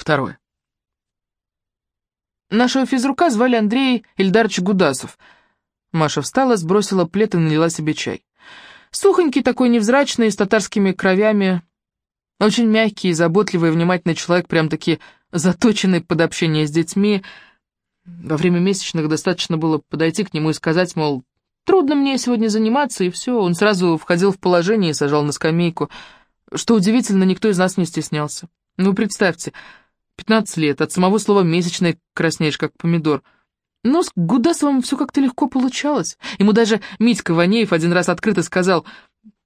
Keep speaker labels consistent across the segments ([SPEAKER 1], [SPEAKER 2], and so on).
[SPEAKER 1] Второе. Нашего физрука звали Андрей Ильдарович Гудасов. Маша встала, сбросила плед и налила себе чай. Сухонький такой, невзрачный, с татарскими кровями. Очень мягкий, заботливый, внимательный человек, прям-таки заточенный под общение с детьми. Во время месячных достаточно было подойти к нему и сказать, мол, трудно мне сегодня заниматься, и все. Он сразу входил в положение и сажал на скамейку. Что удивительно, никто из нас не стеснялся. Ну, представьте, 15 лет, от самого слова «месячный» краснеешь, как помидор. Но с Гудасовым все как-то легко получалось. Ему даже Митька Ванеев один раз открыто сказал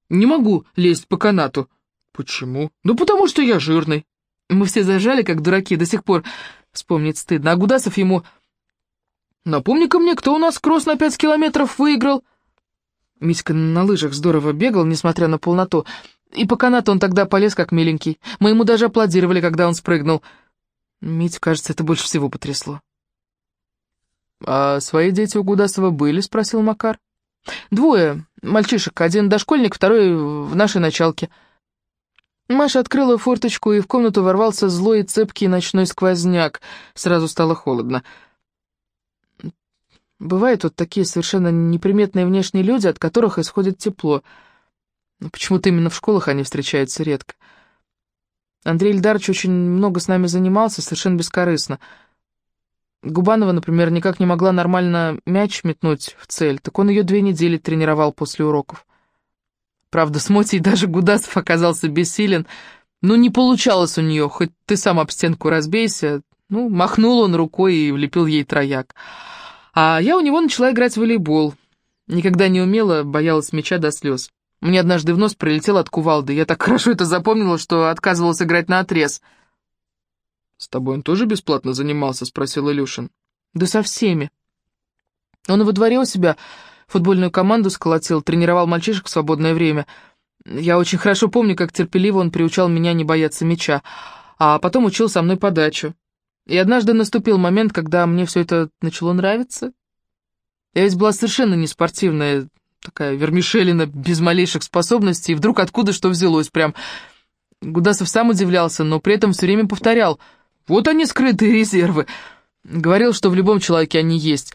[SPEAKER 1] «Не могу лезть по канату». «Почему?» «Ну, потому что я жирный». Мы все зажали, как дураки, до сих пор вспомнить стыдно. А Гудасов ему «Напомни-ка мне, кто у нас кросс на пять километров выиграл?» Митька на лыжах здорово бегал, несмотря на полноту. И по канату он тогда полез, как миленький. Мы ему даже аплодировали, когда он спрыгнул. Митю, кажется, это больше всего потрясло. «А свои дети у Гудасова были?» — спросил Макар. «Двое. Мальчишек. Один дошкольник, второй в нашей началке». Маша открыла форточку, и в комнату ворвался злой и цепкий ночной сквозняк. Сразу стало холодно. Бывают вот такие совершенно неприметные внешние люди, от которых исходит тепло. Почему-то именно в школах они встречаются редко. Андрей Ильдарович очень много с нами занимался, совершенно бескорыстно. Губанова, например, никак не могла нормально мяч метнуть в цель, так он ее две недели тренировал после уроков. Правда, с Мотей даже Гудасов оказался бессилен, но не получалось у нее, хоть ты сам об стенку разбейся. Ну, махнул он рукой и влепил ей трояк. А я у него начала играть в волейбол. Никогда не умела, боялась мяча до слез. Мне однажды в нос прилетел от кувалды. Я так хорошо это запомнила, что отказывалась играть на отрез. «С тобой он тоже бесплатно занимался?» — спросил Илюшин. «Да со всеми. Он во дворе у себя футбольную команду сколотил, тренировал мальчишек в свободное время. Я очень хорошо помню, как терпеливо он приучал меня не бояться мяча, а потом учил со мной подачу. И однажды наступил момент, когда мне все это начало нравиться. Я ведь была совершенно не спортивная, Такая вермишелина без малейших способностей, и вдруг откуда что взялось, прям... Гудасов сам удивлялся, но при этом все время повторял. «Вот они, скрытые резервы!» Говорил, что в любом человеке они есть.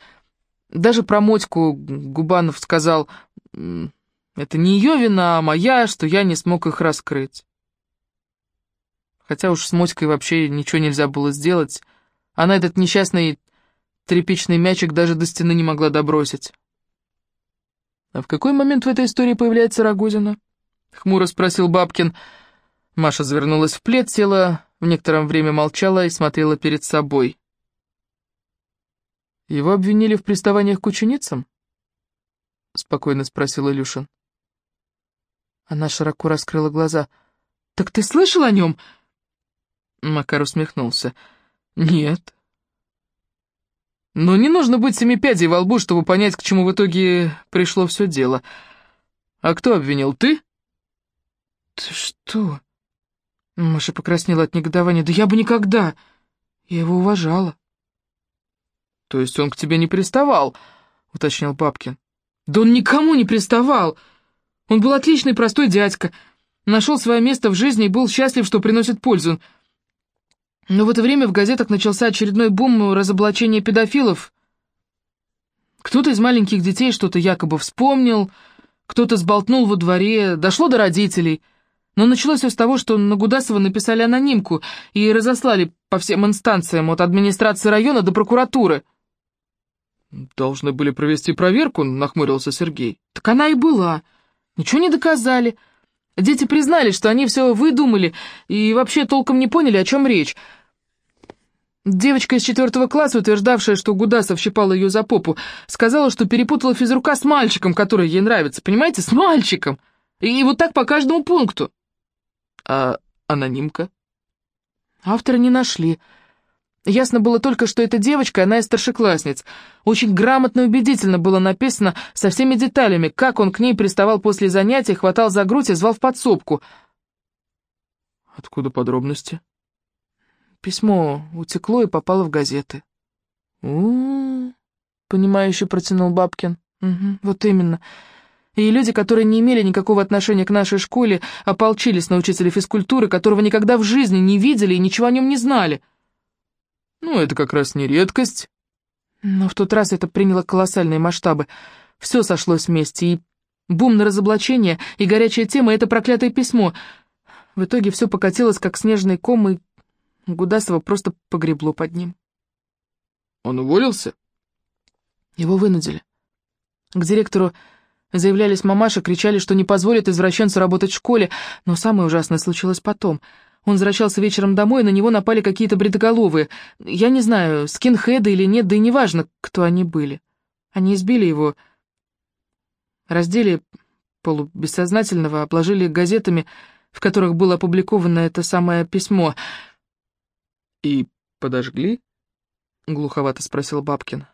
[SPEAKER 1] Даже про Мотьку Губанов сказал, «Это не ее вина, а моя, что я не смог их раскрыть». Хотя уж с Мотькой вообще ничего нельзя было сделать. Она этот несчастный тряпичный мячик даже до стены не могла добросить. «А в какой момент в этой истории появляется Рогозина?» — хмуро спросил Бабкин. Маша завернулась в плед, села, в некотором время молчала и смотрела перед собой. «Его обвинили в приставаниях к ученицам?» — спокойно спросил Илюшин. Она широко раскрыла глаза. «Так ты слышал о нем?» Макар усмехнулся. «Нет, но не нужно быть семипядей во лбу, чтобы понять, к чему в итоге пришло все дело. А кто обвинил, ты? Ты что? Маша покраснела от негодования. Да я бы никогда. Я его уважала. То есть он к тебе не приставал, уточнил Бабкин. Да он никому не приставал. Он был отличный простой дядька. Нашел свое место в жизни и был счастлив, что приносит пользу. Но в это время в газетах начался очередной бум разоблачения педофилов. Кто-то из маленьких детей что-то якобы вспомнил, кто-то сболтнул во дворе, дошло до родителей. Но началось все с того, что на Гудасова написали анонимку и разослали по всем инстанциям, от администрации района до прокуратуры. «Должны были провести проверку», — нахмурился Сергей. «Так она и была. Ничего не доказали». Дети признали, что они все выдумали и вообще толком не поняли, о чем речь. Девочка из четвертого класса, утверждавшая, что Гудасов щипал ее за попу, сказала, что перепутала физрука с мальчиком, который ей нравится, понимаете, с мальчиком. И вот так по каждому пункту. А анонимка? Автора не нашли. Ясно было только, что эта девочка, она из старшеклассниц. Очень грамотно и убедительно было написано со всеми деталями, как он к ней приставал после занятий, хватал за грудь и звал в подсобку. Откуда подробности? Письмо утекло и попало в газеты. у, понимающе протянул Бабкин. «Угу, вот именно. И люди, которые не имели никакого отношения к нашей школе, ополчились на учителя физкультуры, которого никогда в жизни не видели и ничего о нем не знали.
[SPEAKER 2] Ну, это как раз не редкость.
[SPEAKER 1] Но в тот раз это приняло колоссальные масштабы. Все сошлось вместе, и бум на разоблачение, и горячая тема — это проклятое письмо. В итоге все покатилось, как снежный ком, и Гудасова просто погребло под ним.
[SPEAKER 2] Он уволился?
[SPEAKER 1] Его вынудили. К директору заявлялись мамаши, кричали, что не позволят извращенцу работать в школе, но самое ужасное случилось потом. Он возвращался вечером домой, и на него напали какие-то бредоголовые. Я не знаю, скинхеды или нет, да и неважно, кто они были. Они избили его, раздели полубессознательного, обложили газетами, в которых было опубликовано это самое письмо.
[SPEAKER 2] «И подожгли?»
[SPEAKER 1] — глуховато спросил Бабкин.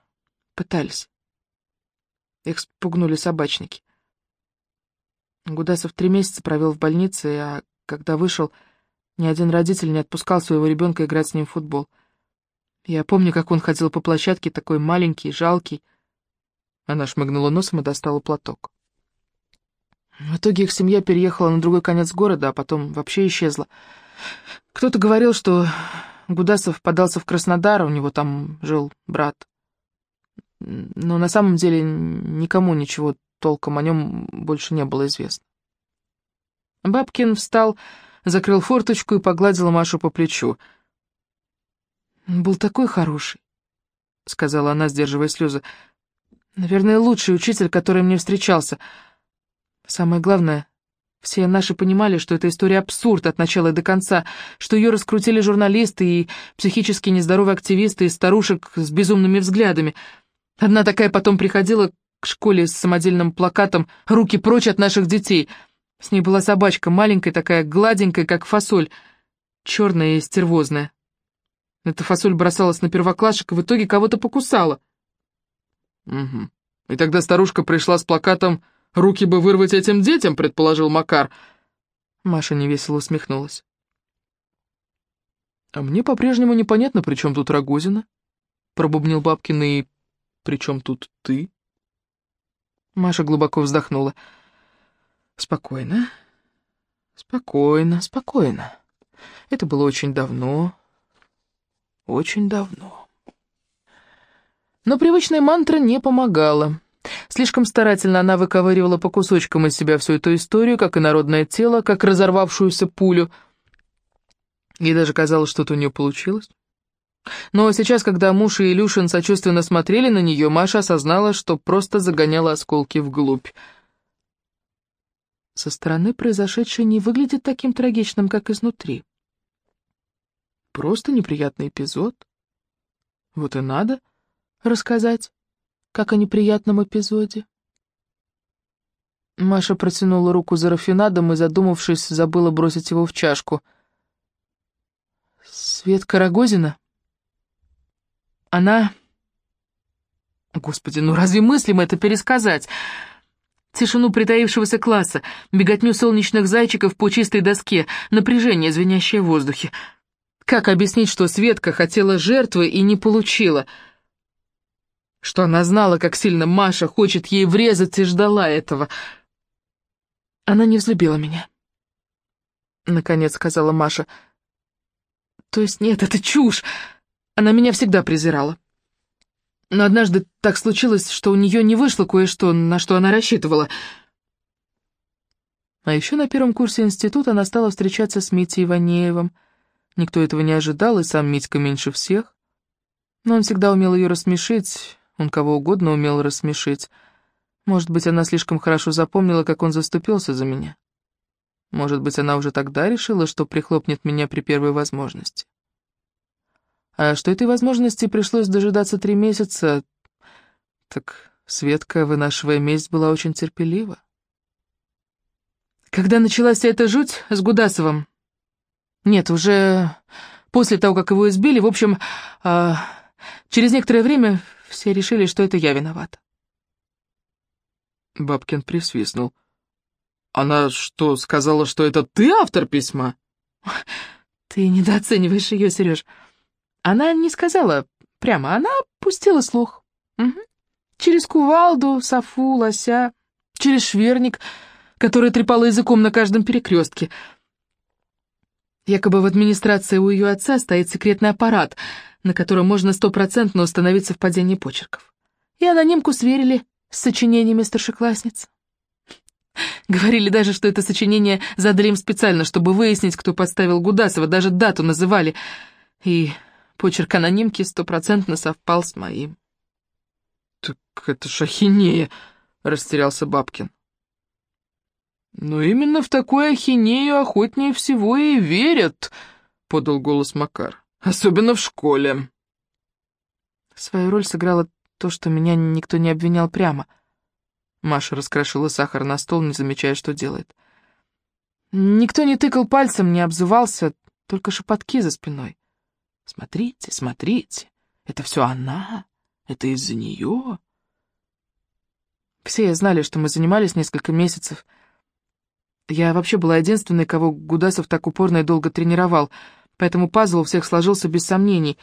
[SPEAKER 1] «Пытались. Их спугнули собачники. Гудасов три месяца провел в больнице, а когда вышел, ни один родитель не отпускал своего ребенка играть с ним в футбол. Я помню, как он ходил по площадке, такой маленький, жалкий. Она шмыгнула носом и достала платок. В итоге их семья переехала на другой конец города, а потом вообще исчезла. Кто-то говорил, что Гудасов подался в Краснодар, у него там жил брат. Но на самом деле никому ничего толком о нем больше не было известно. Бабкин встал, закрыл форточку и погладил Машу по плечу. «Был такой хороший», — сказала она, сдерживая слезы. «Наверное, лучший учитель, который мне встречался. Самое главное, все наши понимали, что эта история абсурд от начала и до конца, что ее раскрутили журналисты и психически нездоровые активисты из старушек с безумными взглядами. Одна такая потом приходила к школе с самодельным плакатом «Руки прочь от наших детей», с ней была собачка, маленькая такая, гладенькая, как фасоль, черная и стервозная. Эта фасоль бросалась на первоклашек и в итоге кого-то покусала.
[SPEAKER 2] «Угу. И тогда старушка пришла с плакатом «Руки бы вырвать этим детям», — предположил Макар.
[SPEAKER 1] Маша невесело усмехнулась.
[SPEAKER 2] «А мне по-прежнему непонятно, при чем тут Рогозина?» — пробубнил Бабкин, «и при чем тут ты?»
[SPEAKER 1] Маша глубоко вздохнула. Спокойно, спокойно, спокойно. Это было очень давно, очень давно. Но привычная мантра не помогала. Слишком старательно она выковыривала по кусочкам из себя всю эту историю, как и народное тело, как разорвавшуюся пулю. Ей даже казалось, что-то у нее получилось. Но сейчас, когда муж и Илюшин сочувственно смотрели на нее, Маша осознала, что просто загоняла осколки вглубь. Со стороны произошедшее не выглядит таким трагичным, как изнутри. Просто неприятный эпизод. Вот и надо рассказать, как о неприятном эпизоде. Маша протянула руку за рафинадом и, задумавшись, забыла бросить его в чашку. «Светка Рогозина?» Она... Господи, ну разве мыслимо это пересказать? Тишину притаившегося класса, беготню солнечных зайчиков по чистой доске, напряжение, звенящее в воздухе. Как объяснить, что Светка хотела жертвы и не получила? Что она знала, как сильно Маша хочет ей врезать и ждала этого. Она не взлюбила меня. Наконец сказала Маша. То есть нет, это чушь. Она меня всегда презирала. Но однажды так случилось, что у нее не вышло кое-что, на что она рассчитывала. А еще на первом курсе института она стала встречаться с Митей Иванеевым. Никто этого не ожидал, и сам Митька меньше всех. Но он всегда умел ее рассмешить, он кого угодно умел рассмешить. Может быть, она слишком хорошо запомнила, как он заступился за меня. Может быть, она уже тогда решила, что прихлопнет меня при первой возможности. А что этой возможности пришлось дожидаться три месяца, так Светка, вынашивая месть, была очень терпелива. Когда началась эта жуть с Гудасовым? Нет, уже после того, как его избили, в общем, а, через некоторое время все решили, что это я виновата.
[SPEAKER 2] Бабкин присвистнул. «Она что, сказала, что это ты автор письма?»
[SPEAKER 1] «Ты недооцениваешь ее, Сереж. Она не сказала прямо, она пустила слух. Угу. Через кувалду, софу, лося. через шверник, которая трепала языком на каждом перекрестке. Якобы в администрации у ее отца стоит секретный аппарат, на котором можно стопроцентно установить совпадение почерков. И анонимку сверили с сочинениями старшеклассниц. Говорили даже, что это сочинение задали им специально, чтобы выяснить, кто подставил Гудасова, даже дату называли. И почерк анонимки стопроцентно совпал с моим.
[SPEAKER 2] «Так это шахинея», — растерялся Бабкин. «Но именно в такую ахинею охотнее всего и верят», — подал голос Макар. «Особенно в школе».
[SPEAKER 1] Свою роль сыграло то, что меня никто не обвинял прямо. Маша раскрошила сахар на стол, не замечая, что делает. Никто не тыкал пальцем, не обзывался, только шепотки за спиной. «Смотрите, смотрите, это все она, это из-за нее». Все знали, что мы занимались несколько месяцев, — я вообще была единственной, кого Гудасов так упорно и долго тренировал, поэтому пазл у всех сложился без сомнений.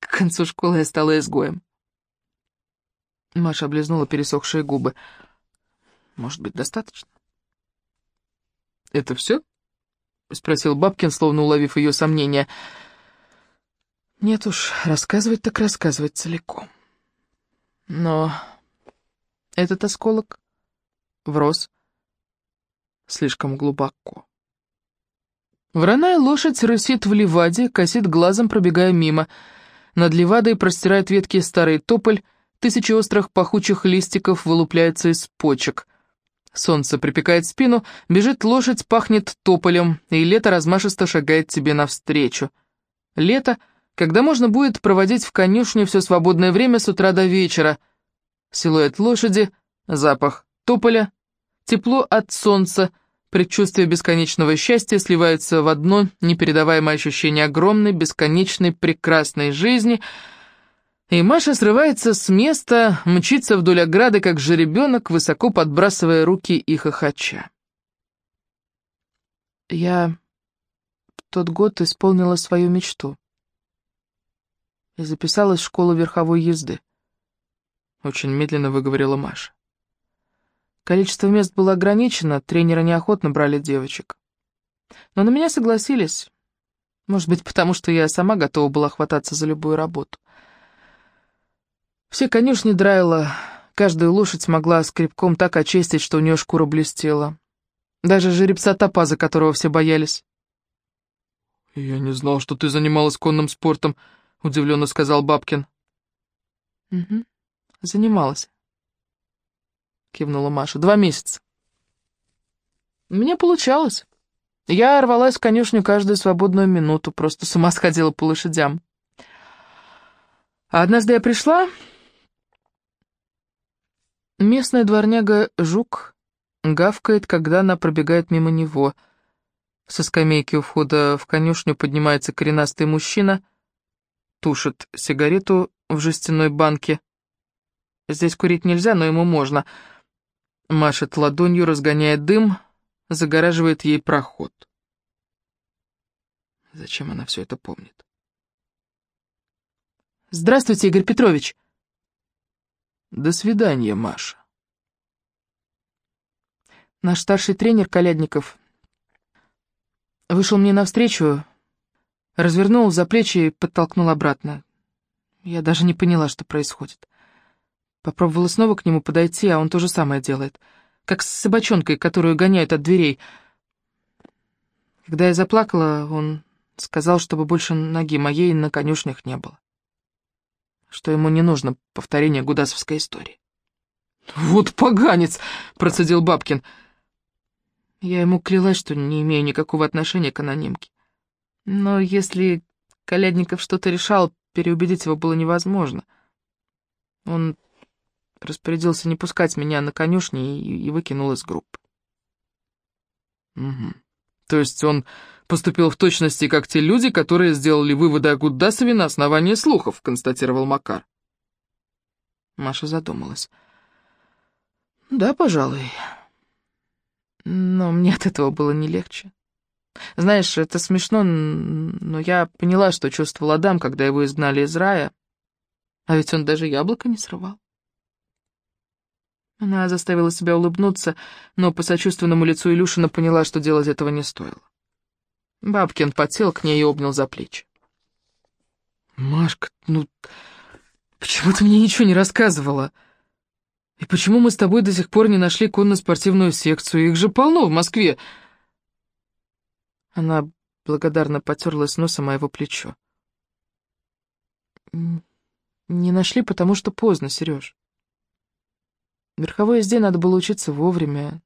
[SPEAKER 1] К концу школы я стала изгоем. Маша облизнула пересохшие губы. «Может быть, достаточно?»
[SPEAKER 2] «Это все?» — спросил Бабкин, словно уловив ее сомнения.
[SPEAKER 1] «Нет уж, рассказывать так рассказывать целиком. Но этот осколок врос слишком глубоко. Вороная лошадь рысит в ливаде, косит глазом, пробегая мимо. Над ливадой простирает ветки старый тополь, тысячи острых пахучих листиков вылупляются из почек. Солнце припекает спину, бежит лошадь, пахнет тополем, и лето размашисто шагает тебе навстречу. Лето, когда можно будет проводить в конюшне все свободное время с утра до вечера. Силуэт лошади, запах тополя, Тепло от солнца, предчувствие бесконечного счастья сливаются в одно непередаваемое ощущение огромной, бесконечной, прекрасной жизни, и Маша срывается с места, мчится вдоль ограды, как жеребенок, высоко подбрасывая руки и хохоча. Я в тот год исполнила свою мечту и записалась в школу верховой езды. Очень медленно выговорила Маша. Количество мест было ограничено, тренеры неохотно брали девочек. Но на меня согласились. Может быть, потому что я сама готова была хвататься за любую работу. Все конюшни драила, каждую лошадь могла скребком так очистить, что у нее шкура блестела. Даже жеребца топаза, которого все боялись.
[SPEAKER 2] «Я не знал, что ты занималась конным спортом», — удивленно сказал Бабкин.
[SPEAKER 1] «Угу, занималась кивнула Маша. «Два месяца». «У меня получалось. Я рвалась в конюшню каждую свободную минуту, просто с ума сходила по лошадям. А однажды я пришла... Местная дворняга Жук гавкает, когда она пробегает мимо него. Со скамейки у входа в конюшню поднимается коренастый мужчина, тушит сигарету в жестяной банке. Здесь курить нельзя, но ему можно — Машет ладонью, разгоняет дым, загораживает ей проход. Зачем она все это помнит? «Здравствуйте, Игорь Петрович!»
[SPEAKER 2] «До свидания, Маша!»
[SPEAKER 1] Наш старший тренер Колядников вышел мне навстречу, развернул за плечи и подтолкнул обратно. Я даже не поняла, что происходит. Попробовала снова к нему подойти, а он то же самое делает. Как с собачонкой, которую гоняют от дверей. Когда я заплакала, он сказал, чтобы больше ноги моей на конюшнях не было. Что ему не нужно повторение гудасовской истории.
[SPEAKER 2] «Вот поганец!» — процедил Бабкин.
[SPEAKER 1] Я ему клялась, что не имею никакого отношения к анонимке. Но если Колядников что-то решал, переубедить его было невозможно. Он распорядился не пускать меня на конюшни и, и выкинул из группы.
[SPEAKER 2] Угу. То есть он поступил в точности, как те люди, которые сделали выводы о Гуддасове на основании слухов, констатировал Макар.
[SPEAKER 1] Маша задумалась. Да, пожалуй. Но мне от этого было не легче. Знаешь, это смешно, но я поняла, что чувствовал Адам, когда его изгнали из рая. А ведь он даже яблоко не срывал. Она заставила себя улыбнуться, но по сочувственному лицу Илюшина поняла, что делать этого не стоило. Бабкин подсел к ней и обнял за плечи.
[SPEAKER 2] «Машка, ну почему ты мне ничего не рассказывала? И почему мы с тобой до сих пор не нашли конно-спортивную секцию? Их же полно в Москве!»
[SPEAKER 1] Она благодарно потерлась носом о его плечо. «Не нашли, потому что поздно, Сереж. Верховой езде надо было учиться вовремя.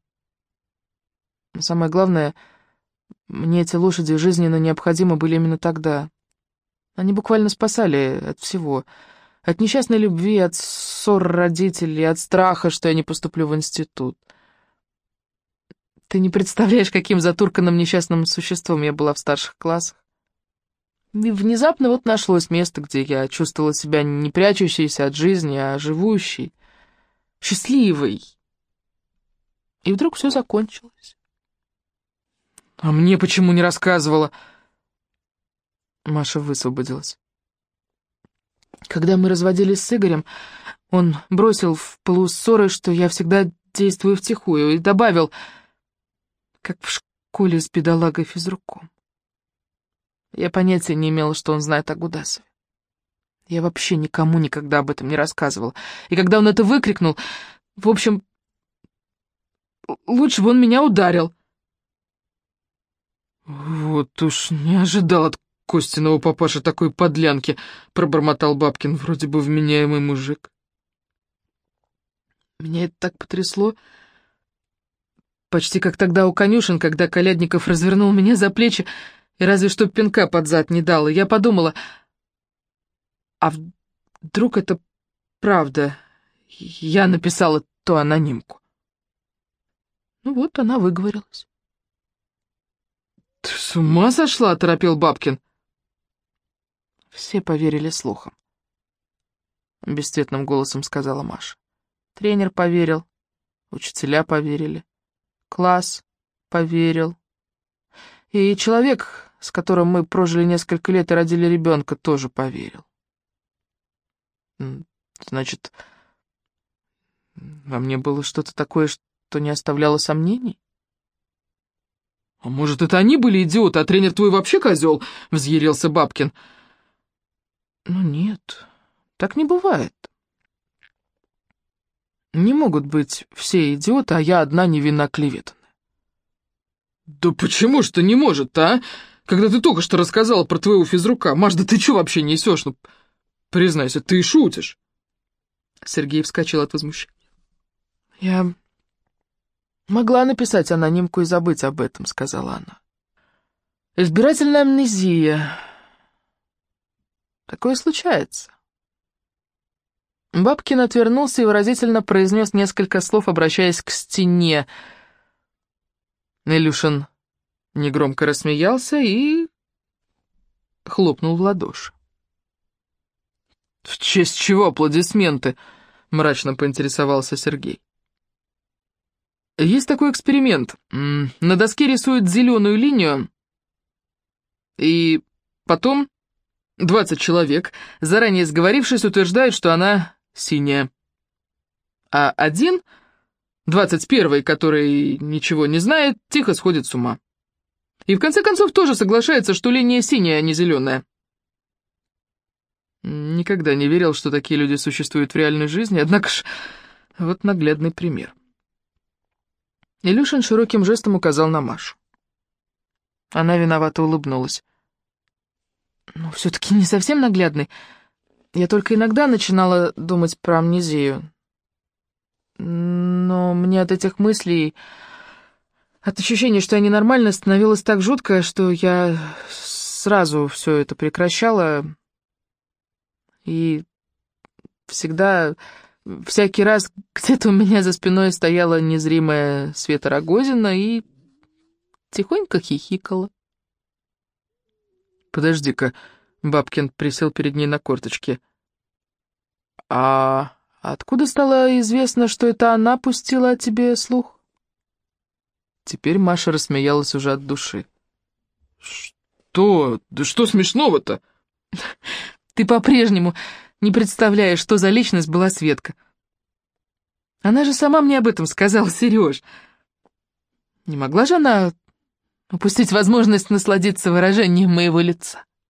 [SPEAKER 1] Но самое главное, мне эти лошади жизненно необходимы были именно тогда. Они буквально спасали от всего. От несчастной любви, от ссор родителей, от страха, что я не поступлю в институт. Ты не представляешь, каким затурканным несчастным существом я была в старших классах. И внезапно вот нашлось место, где я чувствовала себя не прячущейся от жизни, а живущей счастливой. И вдруг все закончилось.
[SPEAKER 2] «А мне почему не рассказывала?»
[SPEAKER 1] Маша высвободилась. Когда мы разводились с Игорем, он бросил в полуссоры, что я всегда действую втихую, и добавил, как в школе с бедолагой физруком. Я понятия не имела, что он знает о Гудасове. Я вообще никому никогда об этом не рассказывал. И когда он это выкрикнул, в общем, лучше бы он меня ударил.
[SPEAKER 2] «Вот уж не ожидал от Костиного папаша такой подлянки», — пробормотал Бабкин, вроде бы вменяемый мужик.
[SPEAKER 1] Меня это так потрясло, почти как тогда у конюшен, когда Колядников развернул меня за плечи и разве что пинка под зад не дал, и я подумала... А вдруг это правда? Я написала ту анонимку. Ну вот, она выговорилась.
[SPEAKER 2] «Ты с ума сошла?» — торопил Бабкин.
[SPEAKER 1] Все поверили слухам. Бесцветным голосом сказала Маша. Тренер поверил, учителя поверили, класс поверил. И человек, с которым мы прожили несколько лет и родили ребенка, тоже поверил. Значит, во мне было что-то такое, что не оставляло сомнений?
[SPEAKER 2] «А может, это они были идиоты, а тренер твой вообще козел?» — взъярился Бабкин.
[SPEAKER 1] «Ну нет, так не бывает. Не могут быть все идиоты, а я одна невинно клеветанная».
[SPEAKER 2] «Да почему ж ты не может-то, а? Когда ты только что рассказала про твоего физрука. Маш, да ты что вообще несешь? Ну, Признайся, ты шутишь.
[SPEAKER 1] Сергей вскочил от возмущения. Я могла написать анонимку и забыть об этом, сказала она. Избирательная амнезия. Такое случается. Бабкин отвернулся и выразительно произнес несколько слов, обращаясь к стене. Илюшин негромко рассмеялся и хлопнул в ладоши.
[SPEAKER 2] «В честь чего аплодисменты?» — мрачно поинтересовался Сергей. «Есть такой эксперимент. На доске рисуют зеленую линию, и потом 20 человек, заранее сговорившись, утверждают, что она синяя. А один, 21-й, который ничего не знает, тихо сходит с ума. И в конце концов тоже соглашается, что линия синяя, а не зеленая. Никогда не верил, что такие люди существуют в реальной жизни, однако ж, вот наглядный пример.
[SPEAKER 1] Илюшин широким жестом указал на Машу. Она виновато улыбнулась. «Ну, все-таки не совсем наглядный. Я только иногда начинала думать про амнезию. Но мне от этих мыслей, от ощущения, что я ненормальна, становилось так жутко, что я сразу все это прекращала и всегда, всякий раз где-то у меня за спиной стояла незримая Света Рогозина и тихонько хихикала.
[SPEAKER 2] «Подожди-ка», — Бабкин присел перед ней на корточке.
[SPEAKER 1] «А откуда стало известно, что это она пустила о тебе слух?»
[SPEAKER 2] Теперь Маша рассмеялась уже от души. «Что? Да что смешного-то?»
[SPEAKER 1] Ты по-прежнему не представляешь, что за личность была Светка. Она же сама мне об этом сказала, Сереж. Не могла же она упустить возможность насладиться выражением моего лица?